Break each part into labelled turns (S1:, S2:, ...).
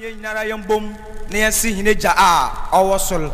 S1: yɛn nyinara yɛn bom na yɛn si gya a ɔwɔ soro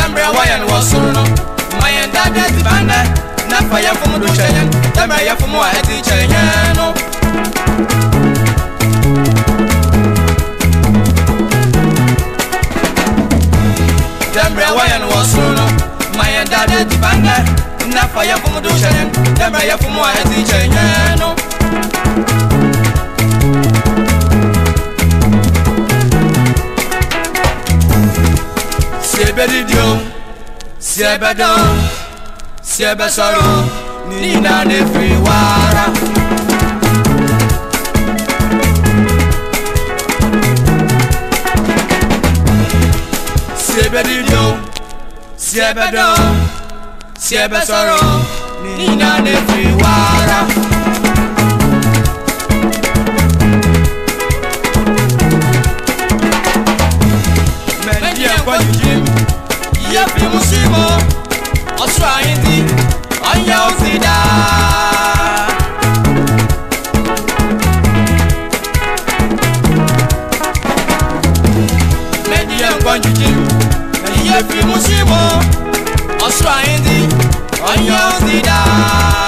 S1: Dembra Wayan was soon. My dad is Banda, Napa Yafumu Chayan, Dembra Yafumu Adi Chayano. Dembra Wayan was soon. My dad is Banda, Napa Yafumu Chayan, Dembra Yafumu Adi Chayano. ẹbẹdán sí ẹbẹ sọ̀rọ̀ nínà lè fi wàrà. sí ẹbẹ dídó sí ẹbẹ dán sí ẹbẹ sọ̀rọ̀ nínà lè fi wàrà. musimo ọsùn àyíndí ọyàn òsì dáa. gbọ́njújí èyí yẹ fi mú sí mọ́ ọ̀ṣun àyíndí ọ̀yọ́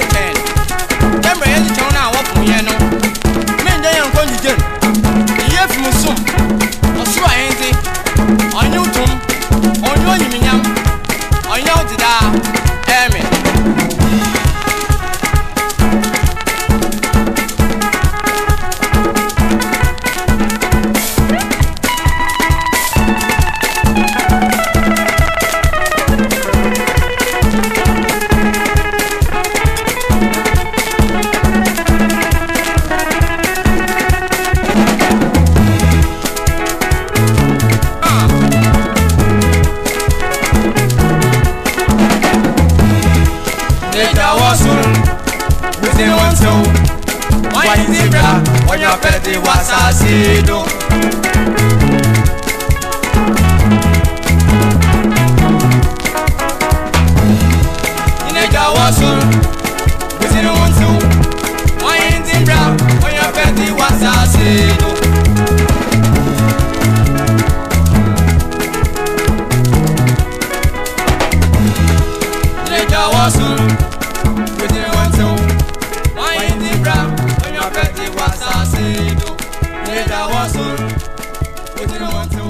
S1: ya wasun within one two wáyé nígbà ọyàn fẹ́ ti wá sàásì dùn. Ineja wasun within one two wáyé nígbà dùn. Ineja wasun. I was so.